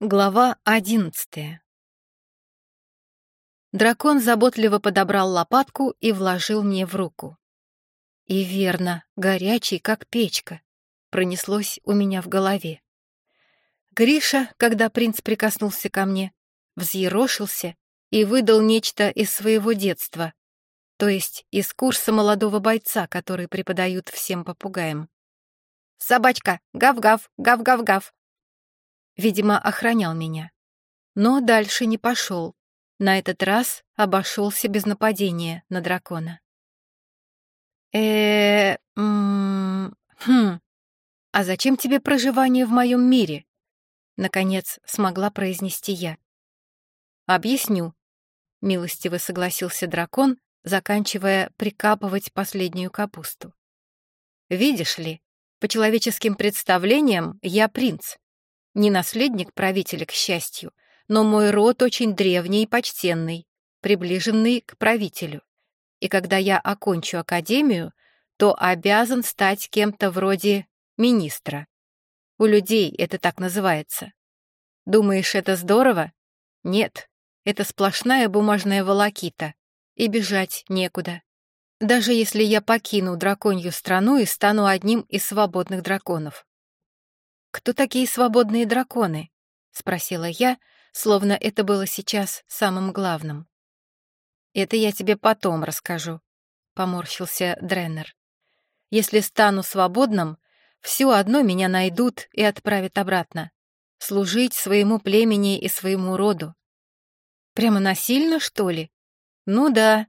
Глава одиннадцатая Дракон заботливо подобрал лопатку и вложил мне в руку. И верно, горячий, как печка, пронеслось у меня в голове. Гриша, когда принц прикоснулся ко мне, взъерошился и выдал нечто из своего детства, то есть из курса молодого бойца, который преподают всем попугаям. «Собачка! Гав-гав! Гав-гав-гав!» Видимо, охранял меня. Но дальше не пошел. На этот раз обошелся без нападения на дракона. э хм. А зачем тебе проживание в моем мире? Наконец смогла произнести я. Объясню. Милостиво согласился дракон, заканчивая прикапывать последнюю капусту. Видишь ли, по человеческим представлениям я принц. Не наследник правителя, к счастью, но мой род очень древний и почтенный, приближенный к правителю. И когда я окончу академию, то обязан стать кем-то вроде министра. У людей это так называется. Думаешь, это здорово? Нет, это сплошная бумажная волокита, и бежать некуда. Даже если я покину драконью страну и стану одним из свободных драконов. «Кто такие свободные драконы?» — спросила я, словно это было сейчас самым главным. «Это я тебе потом расскажу», — поморщился Дреннер. «Если стану свободным, все одно меня найдут и отправят обратно. Служить своему племени и своему роду. Прямо насильно, что ли? Ну да,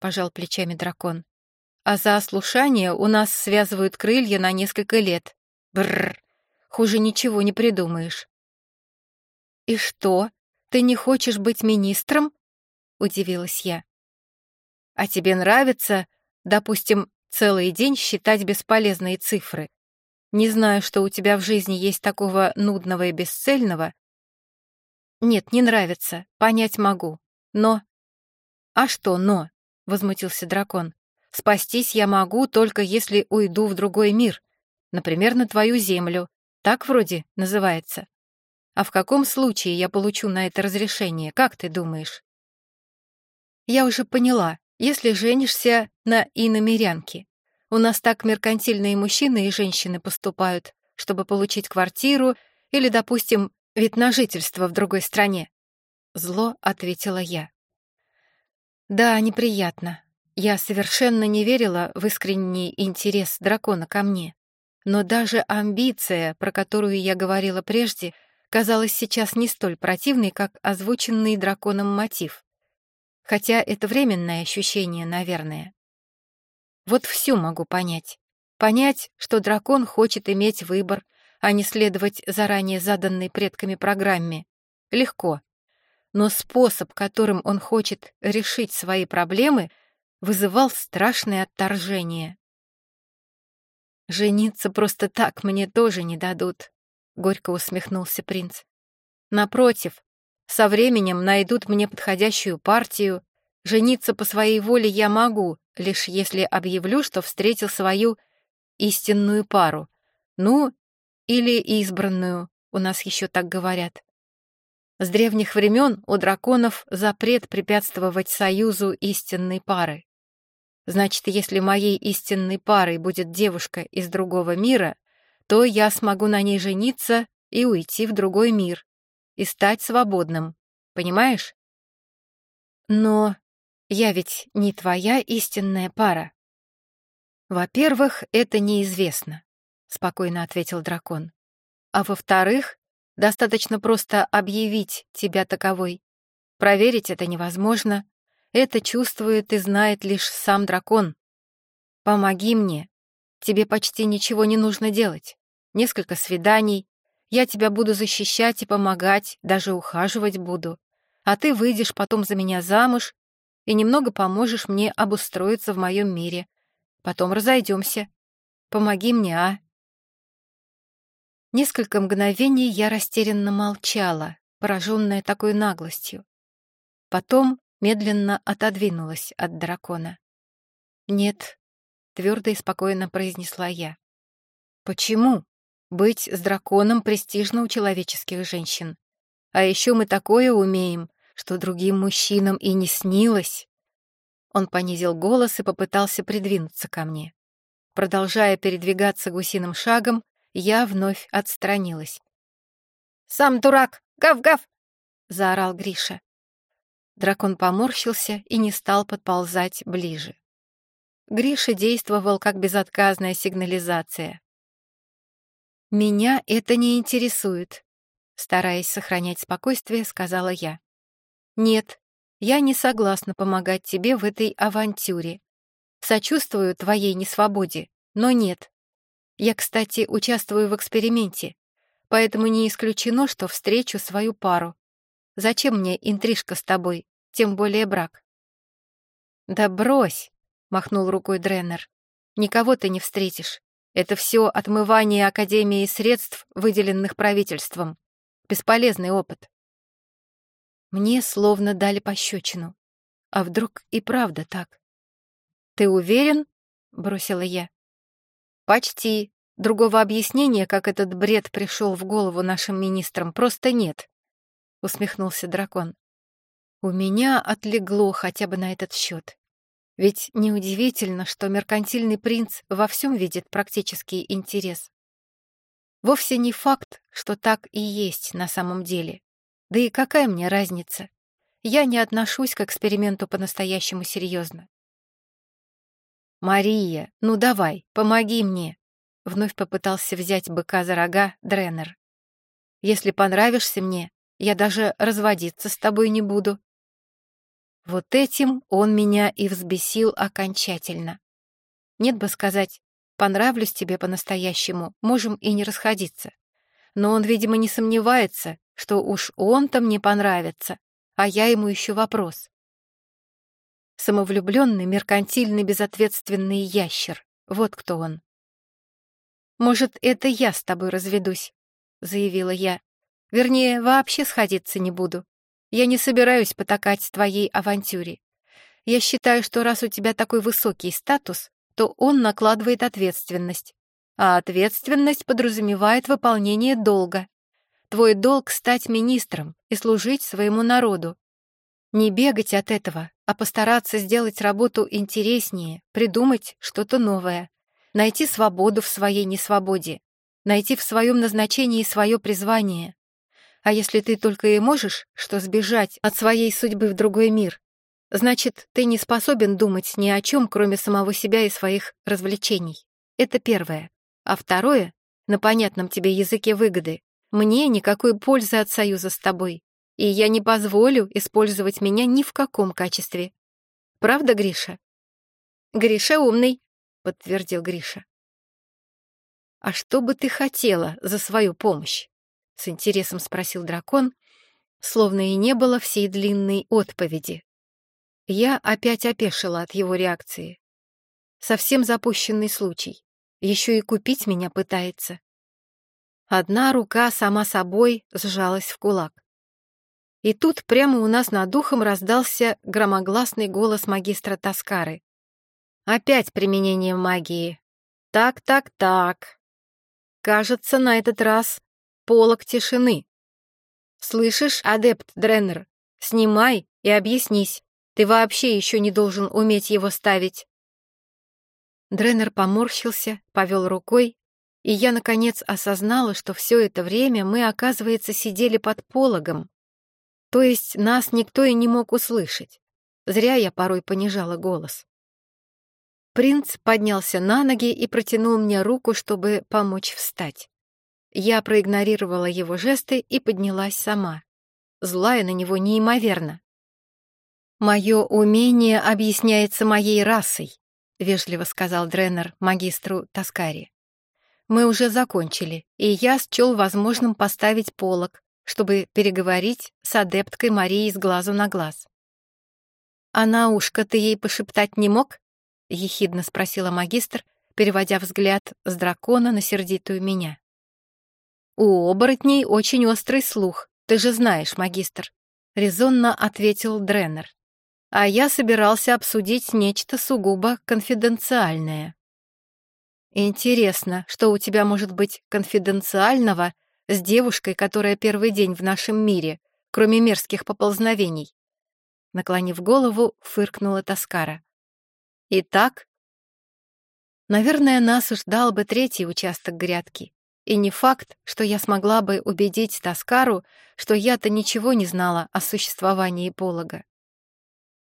пожал плечами дракон. А за ослушание у нас связывают крылья на несколько лет. Бррр. Хуже ничего не придумаешь. «И что, ты не хочешь быть министром?» — удивилась я. «А тебе нравится, допустим, целый день считать бесполезные цифры? Не знаю, что у тебя в жизни есть такого нудного и бесцельного. Нет, не нравится, понять могу. Но... А что «но»? — возмутился дракон. «Спастись я могу, только если уйду в другой мир, например, на твою землю, так вроде называется. А в каком случае я получу на это разрешение, как ты думаешь? Я уже поняла, если женишься на иномерянке. У нас так меркантильные мужчины и женщины поступают, чтобы получить квартиру или, допустим, вид на жительство в другой стране. Зло ответила я. Да, неприятно. Я совершенно не верила в искренний интерес дракона ко мне. Но даже амбиция, про которую я говорила прежде, казалась сейчас не столь противной, как озвученный драконом мотив. Хотя это временное ощущение, наверное. Вот всю могу понять. Понять, что дракон хочет иметь выбор, а не следовать заранее заданной предками программе. Легко. Но способ, которым он хочет решить свои проблемы, вызывал страшное отторжение. «Жениться просто так мне тоже не дадут», — горько усмехнулся принц. «Напротив, со временем найдут мне подходящую партию. Жениться по своей воле я могу, лишь если объявлю, что встретил свою истинную пару. Ну, или избранную, у нас еще так говорят. С древних времен у драконов запрет препятствовать союзу истинной пары. Значит, если моей истинной парой будет девушка из другого мира, то я смогу на ней жениться и уйти в другой мир, и стать свободным. Понимаешь? Но я ведь не твоя истинная пара. Во-первых, это неизвестно, спокойно ответил дракон. А во-вторых, достаточно просто объявить тебя таковой. Проверить это невозможно, это чувствует и знает лишь сам дракон. Помоги мне. Тебе почти ничего не нужно делать. Несколько свиданий. Я тебя буду защищать и помогать, даже ухаживать буду. А ты выйдешь потом за меня замуж и немного поможешь мне обустроиться в моем мире. Потом разойдемся. Помоги мне, а?» Несколько мгновений я растерянно молчала, пораженная такой наглостью. Потом медленно отодвинулась от дракона. «Нет», — твердо и спокойно произнесла я. «Почему? Быть с драконом престижно у человеческих женщин. А еще мы такое умеем, что другим мужчинам и не снилось. Он понизил голос и попытался придвинуться ко мне. Продолжая передвигаться гусиным шагом, я вновь отстранилась. «Сам дурак! Гав-гав!» — заорал Гриша. Дракон поморщился и не стал подползать ближе. Гриша действовал как безотказная сигнализация. «Меня это не интересует», — стараясь сохранять спокойствие, сказала я. «Нет, я не согласна помогать тебе в этой авантюре. Сочувствую твоей несвободе, но нет. Я, кстати, участвую в эксперименте, поэтому не исключено, что встречу свою пару. Зачем мне интрижка с тобой, тем более брак?» «Да брось!» — махнул рукой Дреннер. «Никого ты не встретишь. Это все отмывание Академии средств, выделенных правительством. Бесполезный опыт. Мне словно дали пощечину. А вдруг и правда так? «Ты уверен?» — бросила я. «Почти. Другого объяснения, как этот бред пришел в голову нашим министрам, просто нет», — усмехнулся дракон. «У меня отлегло хотя бы на этот счет. Ведь неудивительно, что меркантильный принц во всем видит практический интерес. Вовсе не факт, что так и есть на самом деле. Да и какая мне разница? Я не отношусь к эксперименту по-настоящему серьезно. «Мария, ну давай, помоги мне!» Вновь попытался взять быка за рога Дренер. «Если понравишься мне, я даже разводиться с тобой не буду». Вот этим он меня и взбесил окончательно. Нет бы сказать, понравлюсь тебе по-настоящему, можем и не расходиться. Но он, видимо, не сомневается, что уж он-то мне понравится, а я ему еще вопрос. Самовлюбленный, меркантильный, безответственный ящер. Вот кто он. «Может, это я с тобой разведусь», — заявила я. «Вернее, вообще сходиться не буду. Я не собираюсь потакать твоей авантюре. Я считаю, что раз у тебя такой высокий статус, то он накладывает ответственность. А ответственность подразумевает выполнение долга. Твой долг — стать министром и служить своему народу. Не бегать от этого, а постараться сделать работу интереснее, придумать что-то новое, найти свободу в своей несвободе, найти в своем назначении свое призвание. А если ты только и можешь, что сбежать от своей судьбы в другой мир, значит, ты не способен думать ни о чем, кроме самого себя и своих развлечений. Это первое. А второе, на понятном тебе языке выгоды, мне никакой пользы от союза с тобой и я не позволю использовать меня ни в каком качестве. Правда, Гриша?» «Гриша умный», — подтвердил Гриша. «А что бы ты хотела за свою помощь?» — с интересом спросил дракон, словно и не было всей длинной отповеди. Я опять опешила от его реакции. Совсем запущенный случай. Еще и купить меня пытается. Одна рука сама собой сжалась в кулак. И тут прямо у нас над духом раздался громогласный голос магистра Таскары. Опять применение магии. Так, так, так. Кажется, на этот раз полог тишины. Слышишь, адепт Дреннер, снимай и объяснись. Ты вообще еще не должен уметь его ставить. Дреннер поморщился, повел рукой, и я, наконец, осознала, что все это время мы, оказывается, сидели под пологом, то есть нас никто и не мог услышать. Зря я порой понижала голос. Принц поднялся на ноги и протянул мне руку, чтобы помочь встать. Я проигнорировала его жесты и поднялась сама. Злая на него неимоверно. «Мое умение объясняется моей расой», — вежливо сказал Дреннер магистру Таскари. «Мы уже закончили, и я счел возможным поставить полок, чтобы переговорить с адепткой Марией с глазу на глаз. «А на ушко ты ей пошептать не мог?» — ехидно спросила магистр, переводя взгляд с дракона на сердитую меня. «У оборотней очень острый слух, ты же знаешь, магистр», — резонно ответил Дреннер. «А я собирался обсудить нечто сугубо конфиденциальное». «Интересно, что у тебя может быть конфиденциального с девушкой, которая первый день в нашем мире, кроме мерзких поползновений. Наклонив голову, фыркнула Таскара. Итак, наверное, нас ждал бы третий участок грядки. И не факт, что я смогла бы убедить Таскару, что я-то ничего не знала о существовании полога.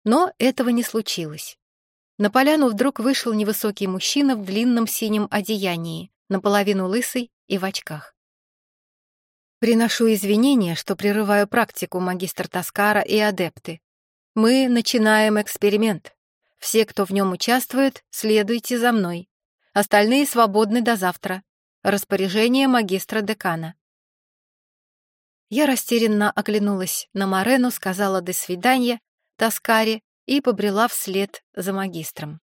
Но этого не случилось. На поляну вдруг вышел невысокий мужчина в длинном синем одеянии, наполовину лысый и в очках. Приношу извинения, что прерываю практику магистр Таскара и адепты. Мы начинаем эксперимент. Все, кто в нем участвует, следуйте за мной. Остальные свободны до завтра. Распоряжение магистра-декана. Я растерянно оглянулась на Морену, сказала «до свидания» Таскаре и побрела вслед за магистром.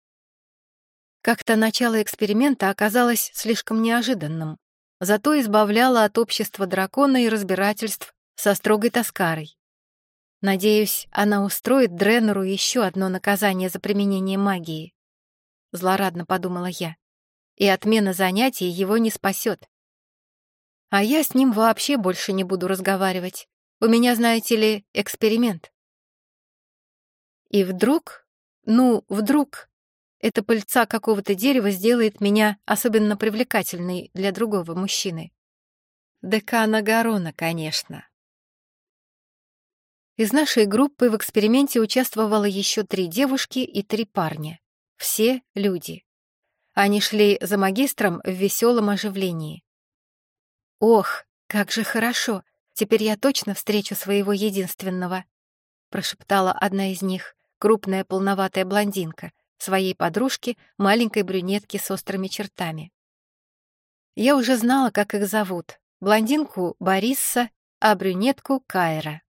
Как-то начало эксперимента оказалось слишком неожиданным, зато избавляло от общества дракона и разбирательств со строгой Таскарой. Надеюсь, она устроит Дренеру еще одно наказание за применение магии. Злорадно подумала я и отмена занятий его не спасет. А я с ним вообще больше не буду разговаривать. У меня, знаете ли, эксперимент. И вдруг, ну, вдруг, эта пыльца какого-то дерева сделает меня особенно привлекательной для другого мужчины. Декана Гарона, конечно. Из нашей группы в эксперименте участвовало еще три девушки и три парня. Все люди. Они шли за магистром в веселом оживлении. «Ох, как же хорошо! Теперь я точно встречу своего единственного!» прошептала одна из них, крупная полноватая блондинка, своей подружке, маленькой брюнетке с острыми чертами. Я уже знала, как их зовут. Блондинку — Борисса, а брюнетку — Кайра.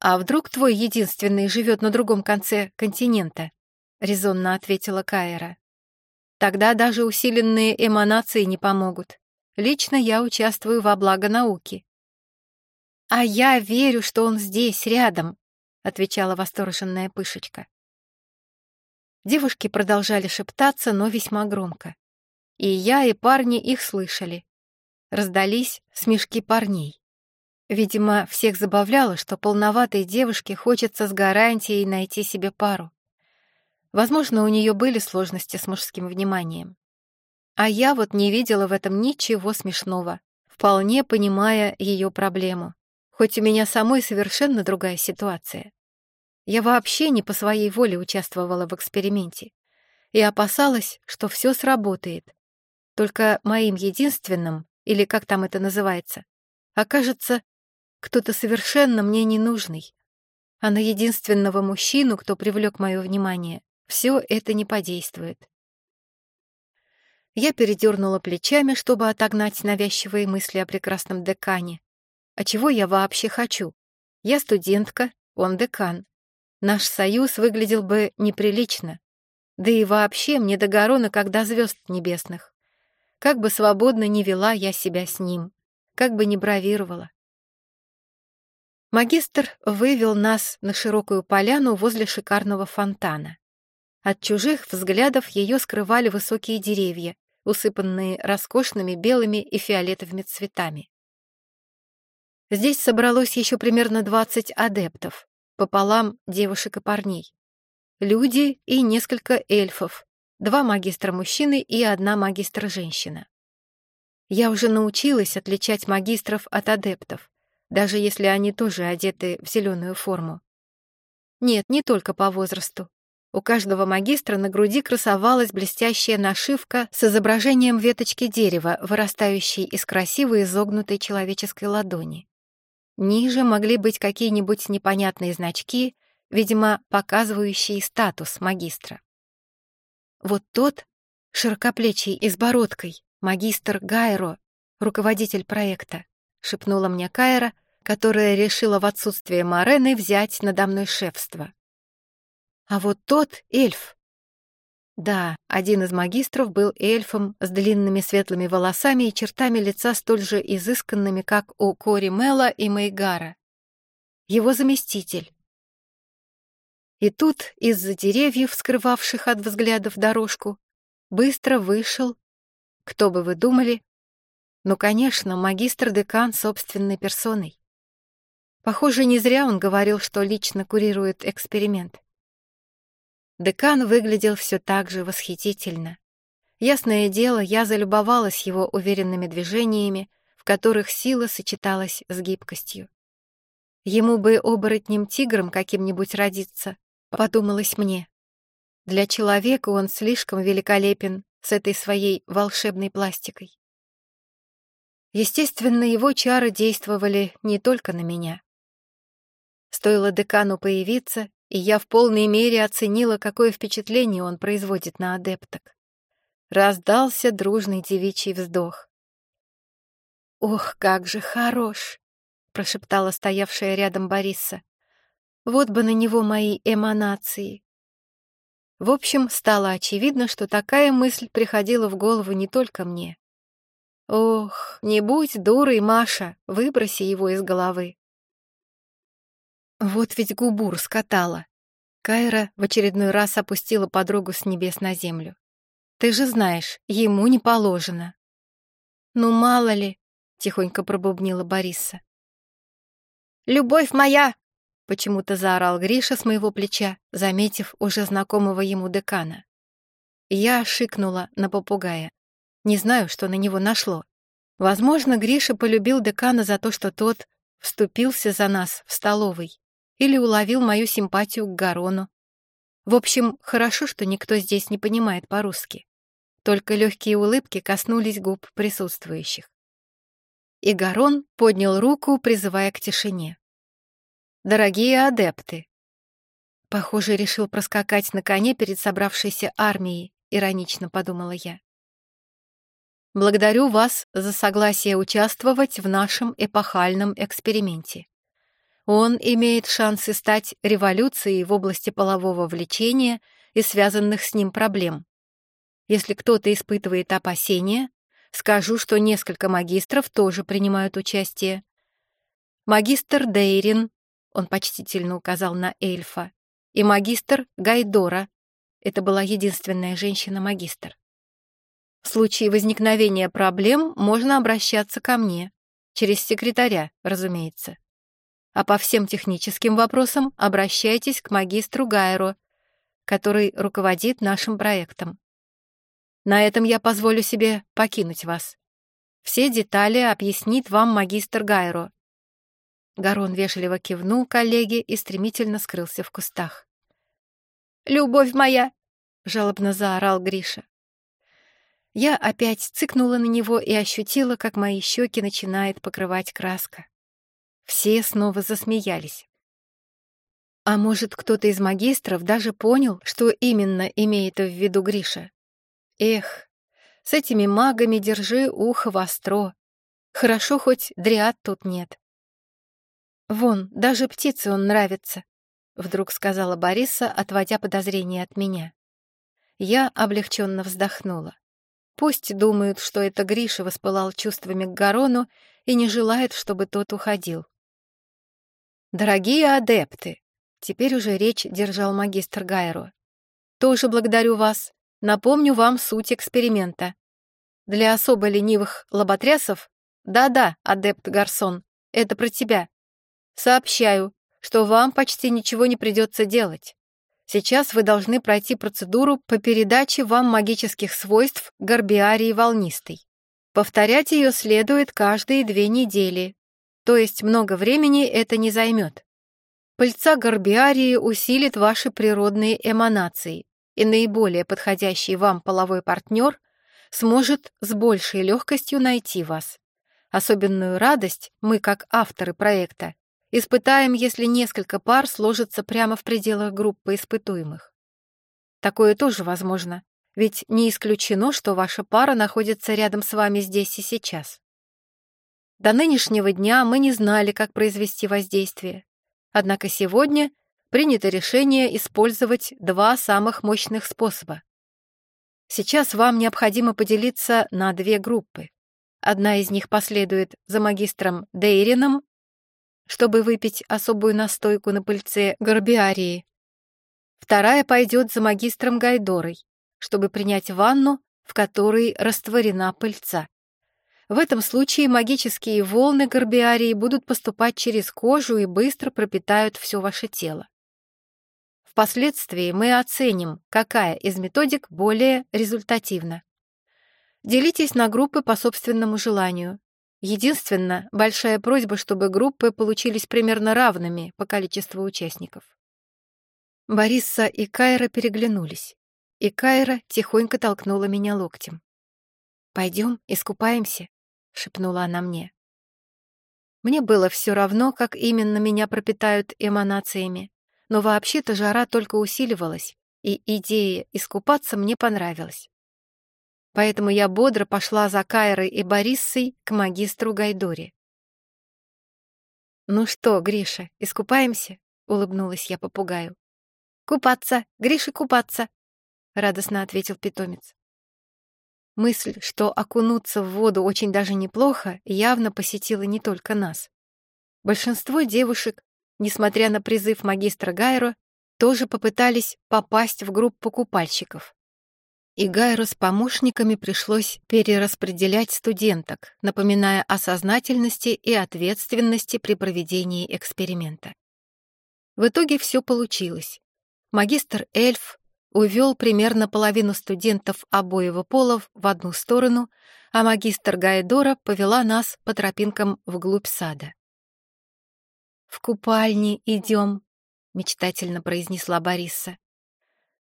«А вдруг твой единственный живет на другом конце континента?» — резонно ответила Кайра. Тогда даже усиленные эманации не помогут. Лично я участвую во благо науки. «А я верю, что он здесь, рядом», — отвечала восторженная Пышечка. Девушки продолжали шептаться, но весьма громко. И я, и парни их слышали. Раздались смешки парней. Видимо, всех забавляло, что полноватой девушке хочется с гарантией найти себе пару. Возможно, у нее были сложности с мужским вниманием. А я вот не видела в этом ничего смешного, вполне понимая ее проблему. Хоть у меня самой совершенно другая ситуация. Я вообще не по своей воле участвовала в эксперименте и опасалась, что все сработает. Только моим единственным, или как там это называется, окажется кто-то совершенно мне ненужный. А на единственного мужчину, кто привлек мое внимание, все это не подействует. Я передернула плечами, чтобы отогнать навязчивые мысли о прекрасном декане. А чего я вообще хочу? Я студентка, он декан. Наш союз выглядел бы неприлично. Да и вообще мне до горона, когда звезд небесных. Как бы свободно не вела я себя с ним, как бы не бравировала. Магистр вывел нас на широкую поляну возле шикарного фонтана. От чужих взглядов ее скрывали высокие деревья, усыпанные роскошными белыми и фиолетовыми цветами. Здесь собралось еще примерно 20 адептов, пополам девушек и парней. Люди и несколько эльфов, два магистра-мужчины и одна магистра-женщина. Я уже научилась отличать магистров от адептов, даже если они тоже одеты в зеленую форму. Нет, не только по возрасту, у каждого магистра на груди красовалась блестящая нашивка с изображением веточки дерева, вырастающей из красивой изогнутой человеческой ладони. Ниже могли быть какие-нибудь непонятные значки, видимо, показывающие статус магистра. Вот тот, широкоплечий и с бородкой, магистр Гайро, руководитель проекта, шепнула мне Кайра, которая решила в отсутствие Морены взять надо мной шефство. А вот тот эльф. Да, один из магистров был эльфом с длинными светлыми волосами и чертами лица столь же изысканными, как у Кори Мела и Мейгара. Его заместитель. И тут из-за деревьев, скрывавших от взглядов дорожку, быстро вышел, кто бы вы думали, Ну, конечно, магистр-декан собственной персоной. Похоже, не зря он говорил, что лично курирует эксперимент. Декан выглядел все так же восхитительно. Ясное дело, я залюбовалась его уверенными движениями, в которых сила сочеталась с гибкостью. Ему бы оборотнем-тигром каким-нибудь родиться, подумалось мне. Для человека он слишком великолепен с этой своей волшебной пластикой. Естественно, его чары действовали не только на меня. Стоило декану появиться, и я в полной мере оценила, какое впечатление он производит на адепток. Раздался дружный девичий вздох. «Ох, как же хорош!» — прошептала стоявшая рядом Бориса. «Вот бы на него мои эманации!» В общем, стало очевидно, что такая мысль приходила в голову не только мне. Ох, не будь дурой, Маша, выброси его из головы. Вот ведь губур скатала. Кайра в очередной раз опустила подругу с небес на землю. Ты же знаешь, ему не положено. Ну, мало ли, тихонько пробубнила Бориса. «Любовь моя!» — почему-то заорал Гриша с моего плеча, заметив уже знакомого ему декана. Я шикнула на попугая. Не знаю, что на него нашло. Возможно, Гриша полюбил декана за то, что тот вступился за нас в столовой или уловил мою симпатию к Гарону. В общем, хорошо, что никто здесь не понимает по-русски. Только легкие улыбки коснулись губ присутствующих. И Гарон поднял руку, призывая к тишине. «Дорогие адепты!» Похоже, решил проскакать на коне перед собравшейся армией, иронично подумала я. Благодарю вас за согласие участвовать в нашем эпохальном эксперименте. Он имеет шансы стать революцией в области полового влечения и связанных с ним проблем. Если кто-то испытывает опасения, скажу, что несколько магистров тоже принимают участие. Магистр Дейрин, он почтительно указал на эльфа, и магистр Гайдора, это была единственная женщина-магистр. В случае возникновения проблем можно обращаться ко мне, через секретаря, разумеется. А по всем техническим вопросам обращайтесь к магистру Гайро, который руководит нашим проектом. На этом я позволю себе покинуть вас. Все детали объяснит вам магистр Гайро. Гарон вежливо кивнул коллеге и стремительно скрылся в кустах. «Любовь моя!» — жалобно заорал Гриша. Я опять цыкнула на него и ощутила, как мои щеки начинает покрывать краска. Все снова засмеялись. А может, кто-то из магистров даже понял, что именно имеет в виду Гриша? Эх, с этими магами держи ухо востро. Хорошо, хоть дриад тут нет. Вон, даже птице он нравится, — вдруг сказала Бориса, отводя подозрения от меня. Я облегченно вздохнула. Пусть думают, что это Гриша воспылал чувствами к Гарону и не желает, чтобы тот уходил. «Дорогие адепты!» — теперь уже речь держал магистр Гайро. «Тоже благодарю вас. Напомню вам суть эксперимента. Для особо ленивых лоботрясов да-да, адепт Гарсон, это про тебя. Сообщаю, что вам почти ничего не придется делать. Сейчас вы должны пройти процедуру по передаче вам магических свойств горбиарии волнистой. Повторять ее следует каждые две недели, то есть много времени это не займет. Пыльца горбиарии усилит ваши природные эманации, и наиболее подходящий вам половой партнер сможет с большей легкостью найти вас. Особенную радость мы, как авторы проекта, Испытаем, если несколько пар сложатся прямо в пределах группы испытуемых. Такое тоже возможно, ведь не исключено, что ваша пара находится рядом с вами здесь и сейчас. До нынешнего дня мы не знали, как произвести воздействие. Однако сегодня принято решение использовать два самых мощных способа. Сейчас вам необходимо поделиться на две группы. Одна из них последует за магистром Дейрином чтобы выпить особую настойку на пыльце горбиарии. Вторая пойдет за магистром Гайдорой, чтобы принять ванну, в которой растворена пыльца. В этом случае магические волны горбиарии будут поступать через кожу и быстро пропитают все ваше тело. Впоследствии мы оценим, какая из методик более результативна. Делитесь на группы по собственному желанию. Единственная большая просьба, чтобы группы получились примерно равными по количеству участников. Бориса и Кайра переглянулись, и Кайра тихонько толкнула меня локтем. «Пойдем, искупаемся», — шепнула она мне. Мне было все равно, как именно меня пропитают эманациями, но вообще-то жара только усиливалась, и идея искупаться мне понравилась. Поэтому я бодро пошла за Кайрой и Бориссой к магистру Гайдоре. «Ну что, Гриша, искупаемся?» — улыбнулась я попугаю. «Купаться! Гриша, купаться!» — радостно ответил питомец. Мысль, что окунуться в воду очень даже неплохо, явно посетила не только нас. Большинство девушек, несмотря на призыв магистра Гайро, тоже попытались попасть в группу купальщиков. И Гайру с помощниками пришлось перераспределять студенток, напоминая о сознательности и ответственности при проведении эксперимента. В итоге все получилось. Магистр Эльф увел примерно половину студентов обоего полов в одну сторону, а магистр Гайдора повела нас по тропинкам вглубь сада. «В купальне идем», — мечтательно произнесла Бориса.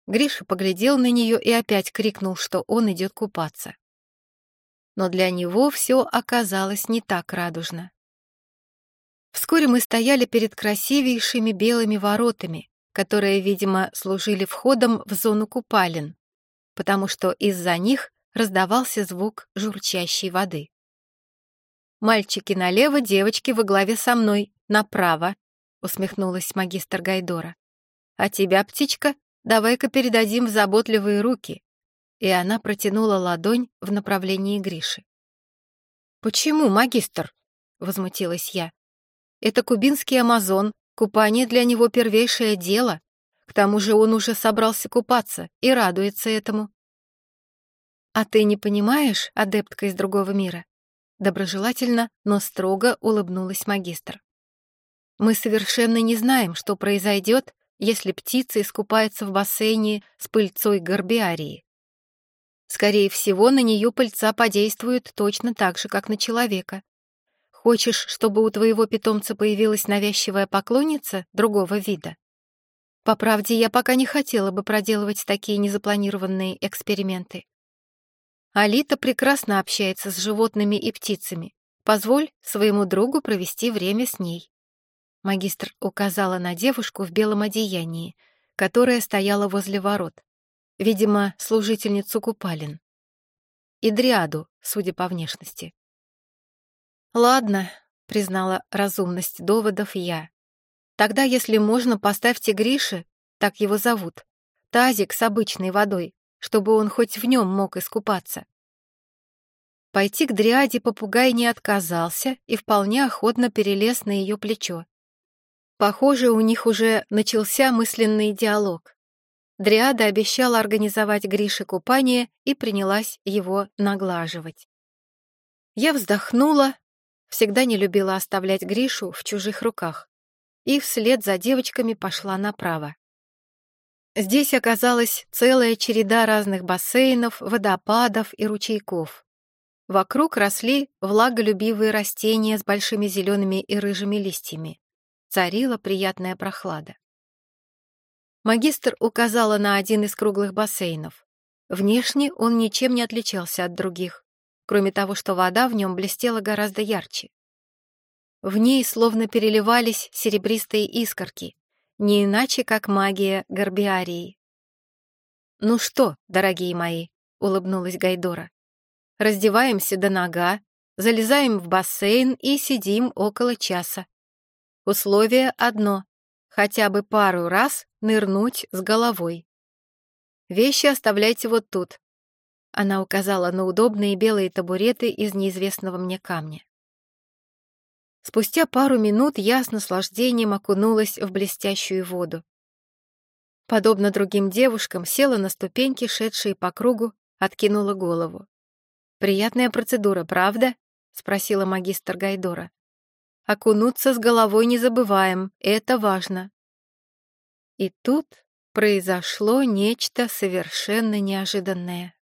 Гриша поглядел на нее и опять крикнул, что он идет купаться. Но для него все оказалось не так радужно. Вскоре мы стояли перед красивейшими белыми воротами, которые, видимо, служили входом в зону купалин, потому что из-за них раздавался звук журчащей воды. «Мальчики налево, девочки во главе со мной, направо», — усмехнулась магистр Гайдора. «А тебя, птичка, давай-ка передадим в заботливые руки». И она протянула ладонь в направлении Гриши. «Почему, магистр?» — возмутилась я. «Это кубинский амазон, Купание для него первейшее дело. К тому же он уже собрался купаться и радуется этому. «А ты не понимаешь, адептка из другого мира?» Доброжелательно, но строго улыбнулась магистр. «Мы совершенно не знаем, что произойдет, если птица искупается в бассейне с пыльцой горбиарии. Скорее всего, на нее пыльца подействует точно так же, как на человека. Хочешь, чтобы у твоего питомца появилась навязчивая поклонница другого вида? По правде, я пока не хотела бы проделывать такие незапланированные эксперименты. Алита прекрасно общается с животными и птицами. Позволь своему другу провести время с ней. Магистр указала на девушку в белом одеянии, которая стояла возле ворот. Видимо, служительницу купалин. И дриаду, судя по внешности. «Ладно», — признала разумность доводов я. «Тогда, если можно, поставьте Грише, так его зовут, тазик с обычной водой, чтобы он хоть в нем мог искупаться». Пойти к дриаде попугай не отказался и вполне охотно перелез на ее плечо. Похоже, у них уже начался мысленный диалог. Дриада обещала организовать Грише купание и принялась его наглаживать. Я вздохнула, Всегда не любила оставлять Гришу в чужих руках. И вслед за девочками пошла направо. Здесь оказалась целая череда разных бассейнов, водопадов и ручейков. Вокруг росли влаголюбивые растения с большими зелеными и рыжими листьями. Царила приятная прохлада. Магистр указала на один из круглых бассейнов. Внешне он ничем не отличался от других кроме того, что вода в нем блестела гораздо ярче. В ней словно переливались серебристые искорки, не иначе, как магия Горбиарии. «Ну что, дорогие мои», — улыбнулась Гайдора, «раздеваемся до нога, залезаем в бассейн и сидим около часа. Условие одно — хотя бы пару раз нырнуть с головой. Вещи оставляйте вот тут, она указала на удобные белые табуреты из неизвестного мне камня. Спустя пару минут я с наслаждением окунулась в блестящую воду. Подобно другим девушкам, села на ступеньки, шедшие по кругу, откинула голову. Приятная процедура, правда? — спросила магистр Гайдора. «Окунуться с головой не забываем, это важно». И тут произошло нечто совершенно неожиданное.